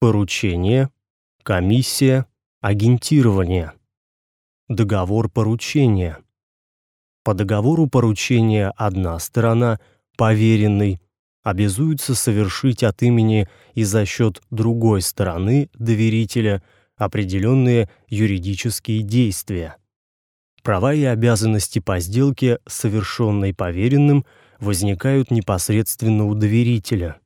поручение, комиссия, агентирование. Договор поручения. По договору поручения одна сторона, поверенный, обязуется совершить от имени и за счет другой стороны, доверителя, определенные юридические действия. Права и обязанности по сделке, совершенной поверенным, возникают непосредственно у доверителя.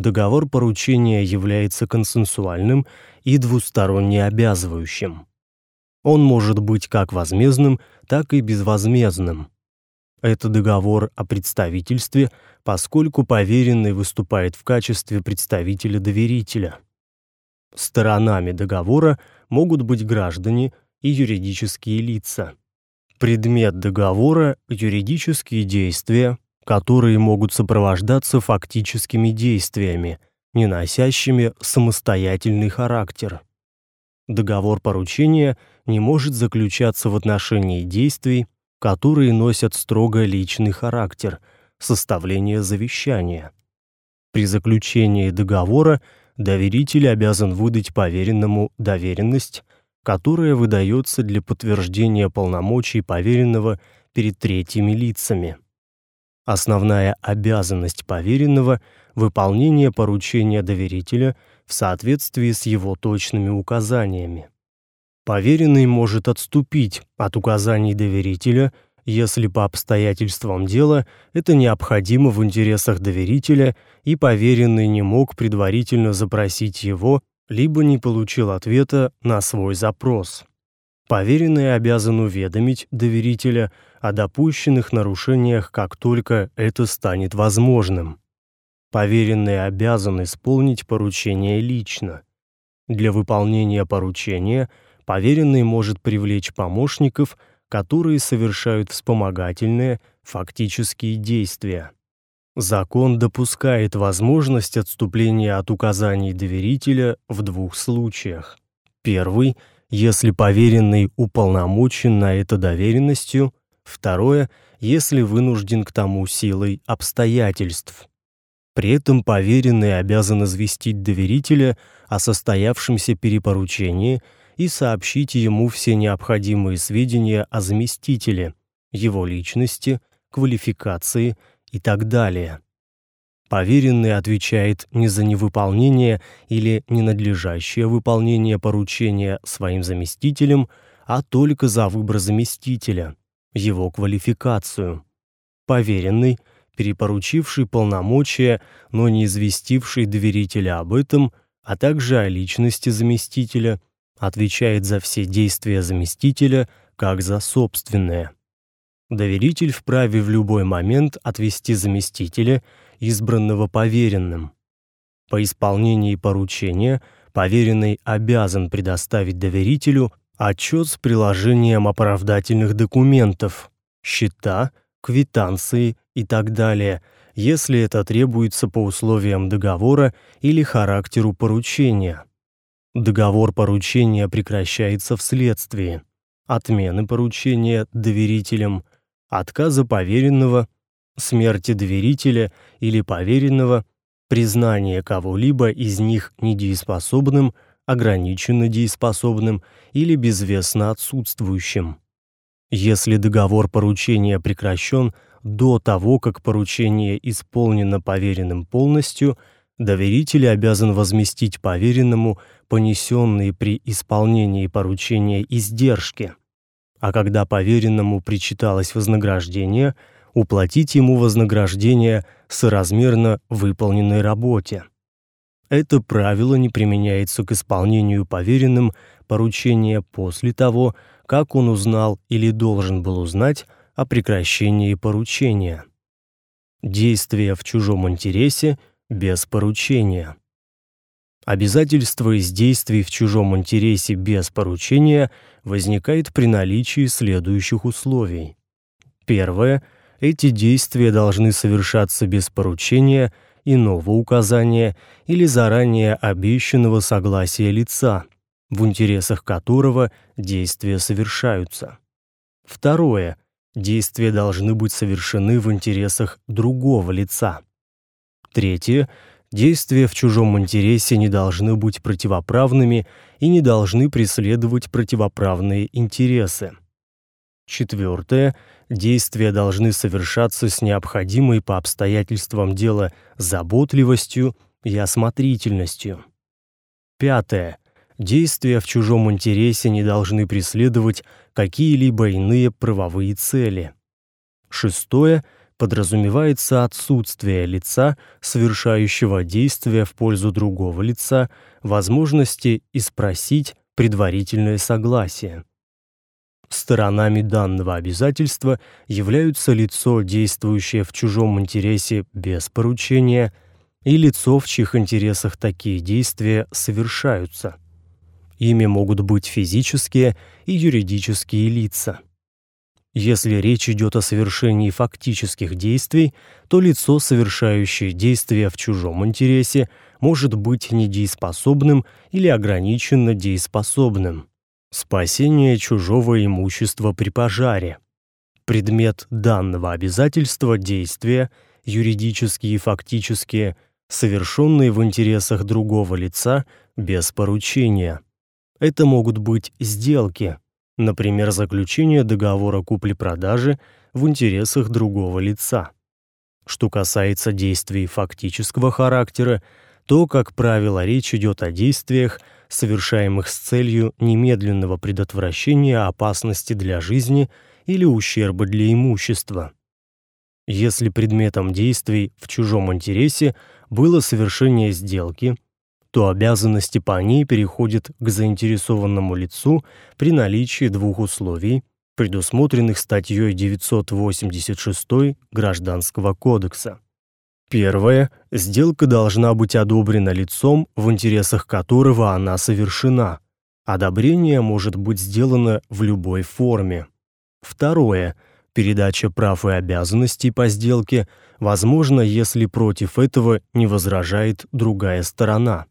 Договор поручения является консенсуальным и двусторонне обязывающим. Он может быть как возмездным, так и безвозмездным. Это договор о представительстве, поскольку поверенный выступает в качестве представителя доверителя. Сторонами договора могут быть граждане и юридические лица. Предмет договора юридические действия, которые могут сопровождаться фактическими действиями, не носящими самостоятельный характер. Договор поручения не может заключаться в отношении действий, которые носят строго личный характер, составление завещания. При заключении договора доверитель обязан выдать поверенному доверенность, которая выдается для подтверждения полномочий поверенного перед третьими лицами. Основная обязанность поверенного выполнение поручения доверителя в соответствии с его точными указаниями. Поверенный может отступить от указаний доверителя, если по обстоятельствам дела это необходимо в интересах доверителя и поверенный не мог предварительно запросить его, либо не получил ответа на свой запрос. Поверенный обязан уведомить доверителя о допущенных нарушениях, как только это станет возможным. Поверенный обязан исполнить поручение лично. Для выполнения поручения поверенный может привлечь помощников, которые совершают вспомогательные, фактические действия. Закон допускает возможность отступления от указаний доверителя в двух случаях. Первый если поверенный уполномочен на это доверенностью, второе если вынужден к тому силой обстоятельств. При этом поверенный обязан известить доверителя о состоявшемся перепоручении и сообщить ему все необходимые сведения о заместителе, его личности, квалификации и так далее. Поверенный отвечает не за невыполнение или ненадлежащее выполнение поручения своим заместителем, а только за выбор заместителя, его квалификацию. Поверенный – перепоручивший полномочия, но не известивший доверителя об этом, а также о личности заместителя, отвечает за все действия заместителя, как за собственные. Доверитель вправе в любой момент отвести заместителя, избранного поверенным. По исполнении поручения поверенный обязан предоставить доверителю отчет с приложением оправдательных документов, счета, квитанции и так далее, если это требуется по условиям договора или характеру поручения. Договор поручения прекращается вследствие отмены поручения доверителем, отказа поверенного, смерти доверителя или поверенного, признания кого-либо из них недееспособным, ограниченно дееспособным или безвестно отсутствующим. Если договор поручения прекращен до того, как поручение исполнено поверенным полностью, доверитель обязан возместить поверенному понесенные при исполнении поручения издержки. А когда поверенному причиталось вознаграждение, уплатить ему вознаграждение соразмерно выполненной работе. Это правило не применяется к исполнению поверенным поручения после того, как он узнал или должен был узнать о прекращении поручения. Действие в чужом интересе без поручения. Обязательство из действий в чужом интересе без поручения возникает при наличии следующих условий. Первое эти действия должны совершаться без поручения, иного указания или заранее обещанного согласия лица, в интересах которого действия совершаются. Второе. Действия должны быть совершены в интересах другого лица. Третье. Действия в чужом интересе не должны быть противоправными и не должны преследовать противоправные интересы. Четвертое. Действия должны совершаться с необходимой по обстоятельствам дела заботливостью и осмотрительностью. Пятое. Действия в чужом интересе не должны преследовать какие-либо иные правовые цели. Шестое подразумевается отсутствие лица, совершающего действия в пользу другого лица, возможности и спросить предварительное согласие. Сторонами данного обязательства являются лицо, действующее в чужом интересе без поручения, и лицо, в чьих интересах такие действия совершаются. Ими могут быть физические и юридические лица. Если речь идет о совершении фактических действий, то лицо, совершающее действия в чужом интересе, может быть недееспособным или ограниченно дееспособным. Спасение чужого имущества при пожаре. Предмет данного обязательства действия, юридические и фактические, совершенные в интересах другого лица без поручения. Это могут быть сделки, например, заключение договора купли-продажи в интересах другого лица. Что касается действий фактического характера, то, как правило, речь идет о действиях, совершаемых с целью немедленного предотвращения опасности для жизни или ущерба для имущества. Если предметом действий в чужом интересе было совершение сделки, то обязанности по ней переходят к заинтересованному лицу при наличии двух условий, предусмотренных статьей 986 Гражданского кодекса. Первое сделка должна быть одобрена лицом, в интересах которого она совершена. Одобрение может быть сделано в любой форме. Второе передача прав и обязанностей по сделке возможна, если против этого не возражает другая сторона.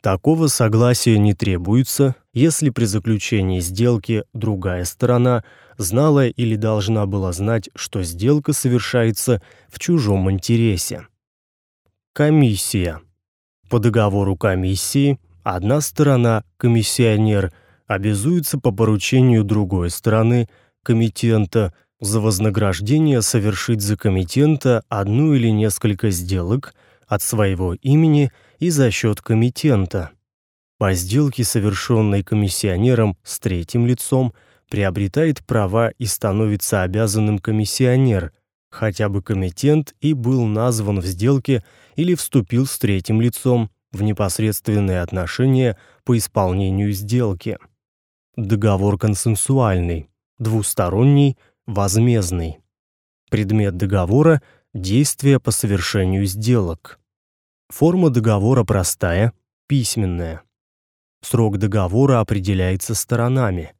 Такого согласия не требуется, если при заключении сделки другая сторона знала или должна была знать, что сделка совершается в чужом интересе. Комиссия. По договору комиссии одна сторона, комиссионер, обязуется по поручению другой стороны, комитента, за вознаграждение совершить за комитента одну или несколько сделок от своего имени – и за счет комитента. По сделке, совершенной комиссионером с третьим лицом, приобретает права и становится обязанным комиссионер, хотя бы комитент и был назван в сделке или вступил с третьим лицом в непосредственные отношения по исполнению сделки. Договор консенсуальный, двусторонний, возмездный. Предмет договора действия по совершению сделок. Форма договора простая, письменная. Срок договора определяется сторонами.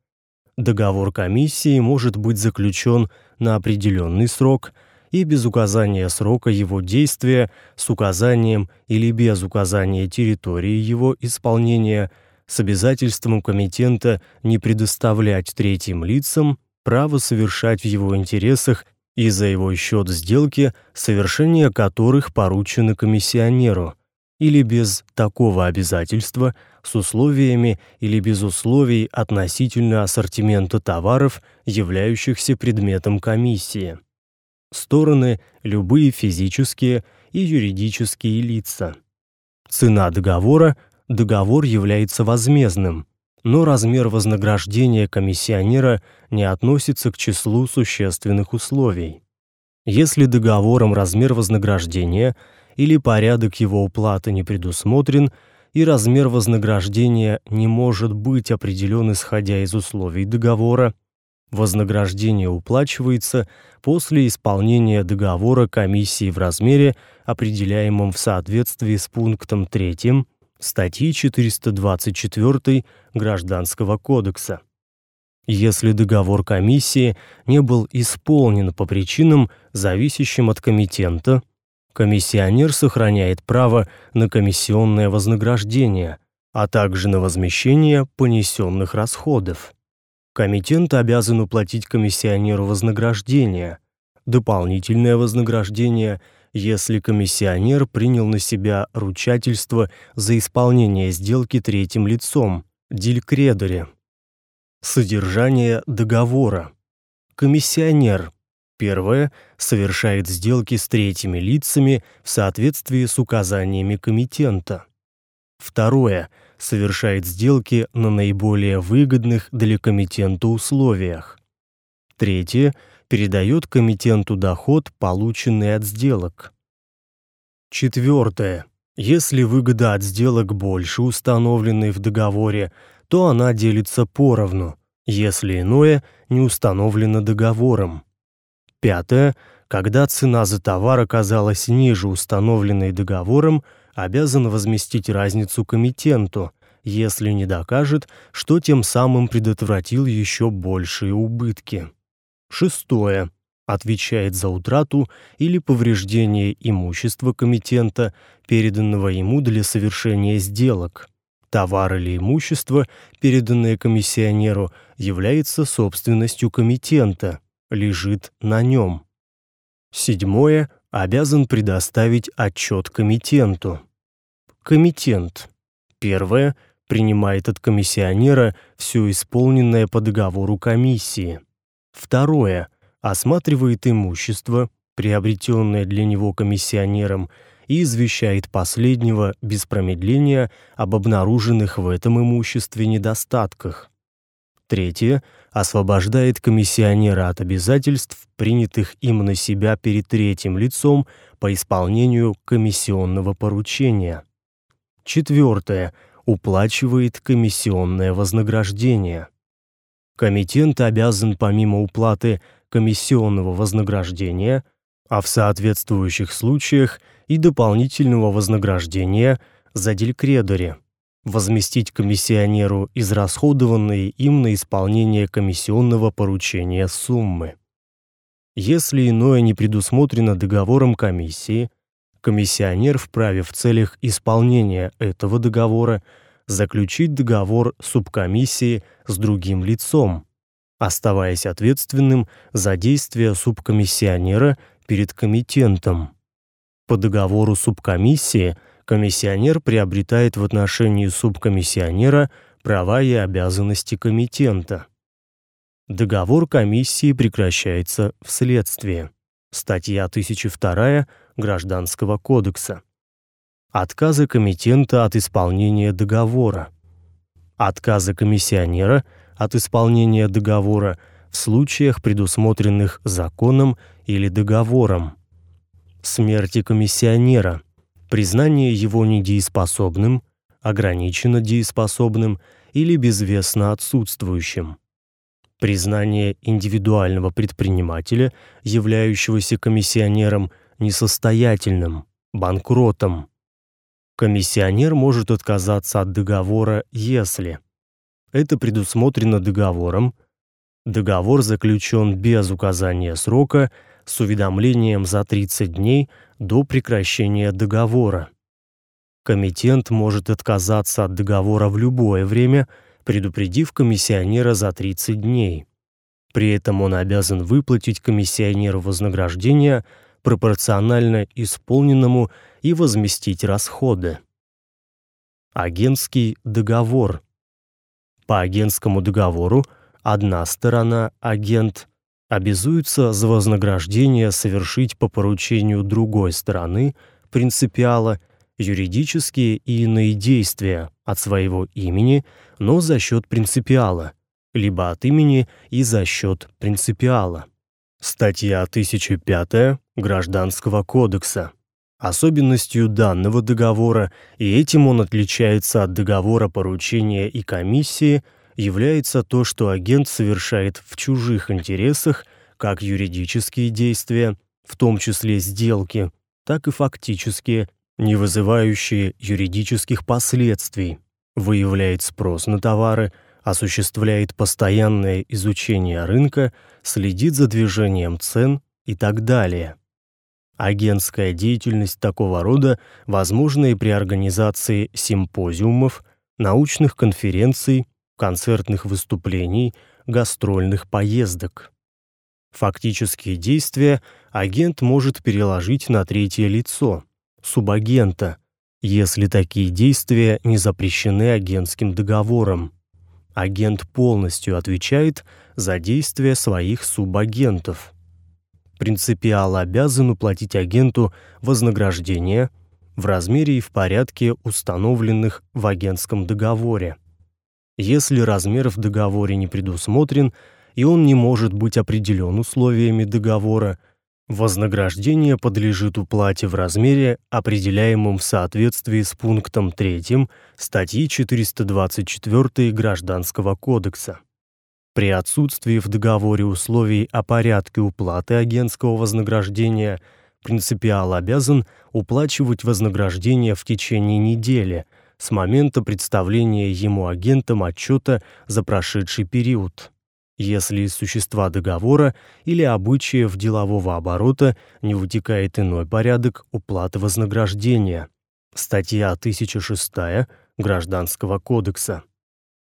Договор комиссии может быть заключен на определенный срок и без указания срока его действия, с указанием или без указания территории его исполнения, с обязательством комитента не предоставлять третьим лицам право совершать в его интересах и за его счет сделки, совершение которых поручено комиссионеру, или без такого обязательства, с условиями или без условий относительно ассортимента товаров, являющихся предметом комиссии. Стороны любые физические и юридические лица. Цена договора договор является возмездным, но размер вознаграждения комиссионера не относится к числу существенных условий. Если договором размер вознаграждения или порядок его уплаты не предусмотрен, и размер вознаграждения не может быть определен исходя из условий договора, вознаграждение уплачивается после исполнения договора комиссии в размере, определяемом в соответствии с пунктом 3 статьи 424 Гражданского кодекса. Если договор комиссии не был исполнен по причинам, зависящим от комитента, комиссионер сохраняет право на комиссионное вознаграждение, а также на возмещение понесенных расходов. Комитент обязан уплатить комиссионеру вознаграждение, дополнительное вознаграждение если комиссионер принял на себя ручательство за исполнение сделки третьим лицом, диль-кредоре. Содержание договора. Комиссионер Первое совершает сделки с третьими лицами в соответствии с указаниями комитента. Второе совершает сделки на наиболее выгодных для комитента условиях. Третье передает комитенту доход, полученный от сделок. Четвертое. Если выгода от сделок больше установленной в договоре, то она делится поровну, если иное не установлено договором. Пятое. Когда цена за товар оказалась ниже установленной договором, обязан возместить разницу комитенту, если не докажет, что тем самым предотвратил еще большие убытки. Шестое. Отвечает за утрату или повреждение имущества комитента, переданного ему для совершения сделок. Товар или имущество, переданное комиссионеру, является собственностью комитента, лежит на нем. Седьмое. Обязан предоставить отчет комитенту. Комитент. Первое. Принимает от комиссионера все исполненное по договору комиссии. Второе. Осматривает имущество, приобретенное для него комиссионером, и извещает последнего без промедления об обнаруженных в этом имуществе недостатках. Третье освобождает комиссионера от обязательств, принятых им на себя перед третьим лицом по исполнению комиссионного поручения. Четвертое уплачивает комиссионное вознаграждение. Комитент обязан помимо уплаты комиссионного вознаграждения, а в соответствующих случаях и дополнительного вознаграждения за делькредоре возместить комиссионеру израсходованные им на исполнение комиссионного поручения суммы. Если иное не предусмотрено договором комиссии, комиссионер вправе в целях исполнения этого договора заключить договор субкомиссии с другим лицом, оставаясь ответственным за действия субкомиссионера перед комитентом. По договору субкомиссии комиссионер приобретает в отношении субкомиссионера права и обязанности комитента. Договор комиссии прекращается вследствие. Статья 1002 Гражданского кодекса. Отказы комитента от исполнения договора. Отказы комиссионера от исполнения договора в случаях, предусмотренных законом или договором. Смерти комиссионера признание его недееспособным, ограниченно дееспособным или безвестно отсутствующим. Признание индивидуального предпринимателя, являющегося комиссионером, несостоятельным, банкротом. Комиссионер может отказаться от договора, если это предусмотрено договором, договор заключен без указания срока с уведомлением за 30 дней до прекращения договора. Комитент может отказаться от договора в любое время, предупредив комиссионера за 30 дней. При этом он обязан выплатить комиссионеру вознаграждение пропорционально исполненному и возместить расходы. Агентский договор. По агентскому договору одна сторона, агент, обязуется за вознаграждение совершить по поручению другой стороны, принципиала, юридические и иные действия от своего имени, но за счет принципиала, либо от имени и за счет принципиала. Статья 1005 Гражданского кодекса. Особенностью данного договора, и этим он отличается от договора поручения и комиссии – является то, что агент совершает в чужих интересах как юридические действия, в том числе сделки, так и фактические, не вызывающие юридических последствий, выявляет спрос на товары, осуществляет постоянное изучение рынка, следит за движением цен и так далее. Агентская деятельность такого рода возможна и при организации симпозиумов, научных конференций концертных выступлений, гастрольных поездок. Фактические действия агент может переложить на третье лицо, субагента, если такие действия не запрещены агентским договором. Агент полностью отвечает за действия своих субагентов. Принципиал обязан уплатить агенту вознаграждение в размере и в порядке, установленных в агентском договоре. Если размер в договоре не предусмотрен, и он не может быть определен условиями договора, вознаграждение подлежит уплате в размере, определяемом в соответствии с пунктом 3 статьи 424 Гражданского кодекса. При отсутствии в договоре условий о порядке уплаты агентского вознаграждения принципиал обязан уплачивать вознаграждение в течение недели с момента представления ему агентом отчета за прошедший период если из существа договора или обычаев делового оборота не вытекает иной порядок уплаты вознаграждения. Статья 1006 Гражданского кодекса.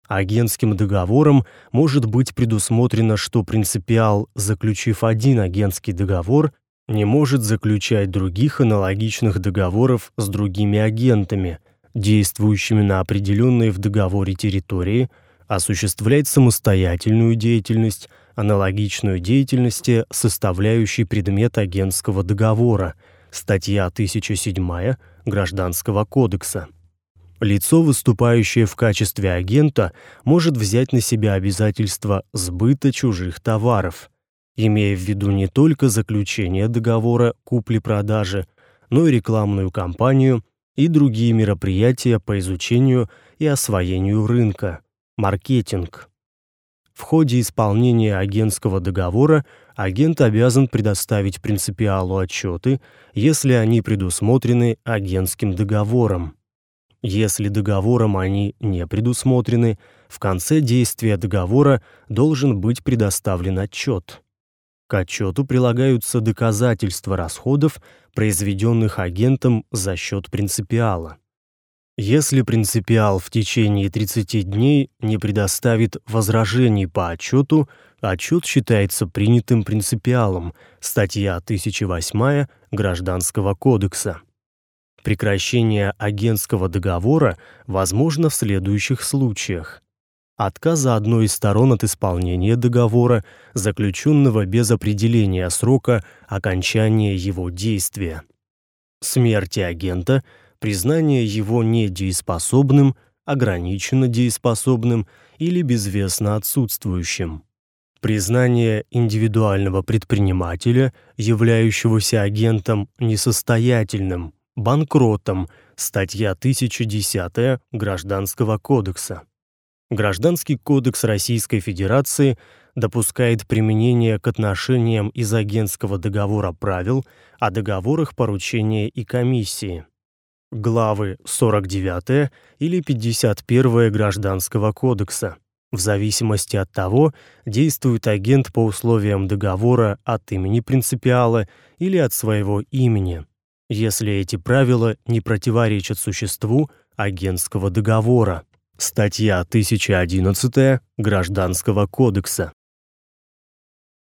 Агентским договором может быть предусмотрено, что принципиал, заключив один агентский договор, не может заключать других аналогичных договоров с другими агентами, действующими на определенной в договоре территории – осуществлять самостоятельную деятельность, аналогичную деятельности, составляющей предмет агентского договора, статья 1007 Гражданского кодекса. Лицо, выступающее в качестве агента, может взять на себя обязательство сбыта чужих товаров, имея в виду не только заключение договора купли-продажи, но и рекламную кампанию и другие мероприятия по изучению и освоению рынка. Маркетинг. В ходе исполнения агентского договора агент обязан предоставить принципиалу отчеты, если они предусмотрены агентским договором. Если договором они не предусмотрены, в конце действия договора должен быть предоставлен отчет. К отчету прилагаются доказательства расходов, произведенных агентом за счет принципиала. Если принципиал в течение 30 дней не предоставит возражений по отчету, отчет считается принятым принципиалом. Статья 1008 Гражданского кодекса. Прекращение агентского договора возможно в следующих случаях: отказа одной из сторон от исполнения договора, заключенного без определения срока окончания его действия, смерти агента, признание его недееспособным, ограниченно дееспособным или безвестно отсутствующим. Признание индивидуального предпринимателя, являющегося агентом несостоятельным, банкротом, статья 1010 Гражданского кодекса. Гражданский кодекс Российской Федерации допускает применение к отношениям из агентского договора правил о договорах поручения и комиссии главы 49 или 51 Гражданского кодекса. В зависимости от того, действует агент по условиям договора от имени принципиала или от своего имени, если эти правила не противоречат существу агентского договора. Статья 1011 Гражданского кодекса.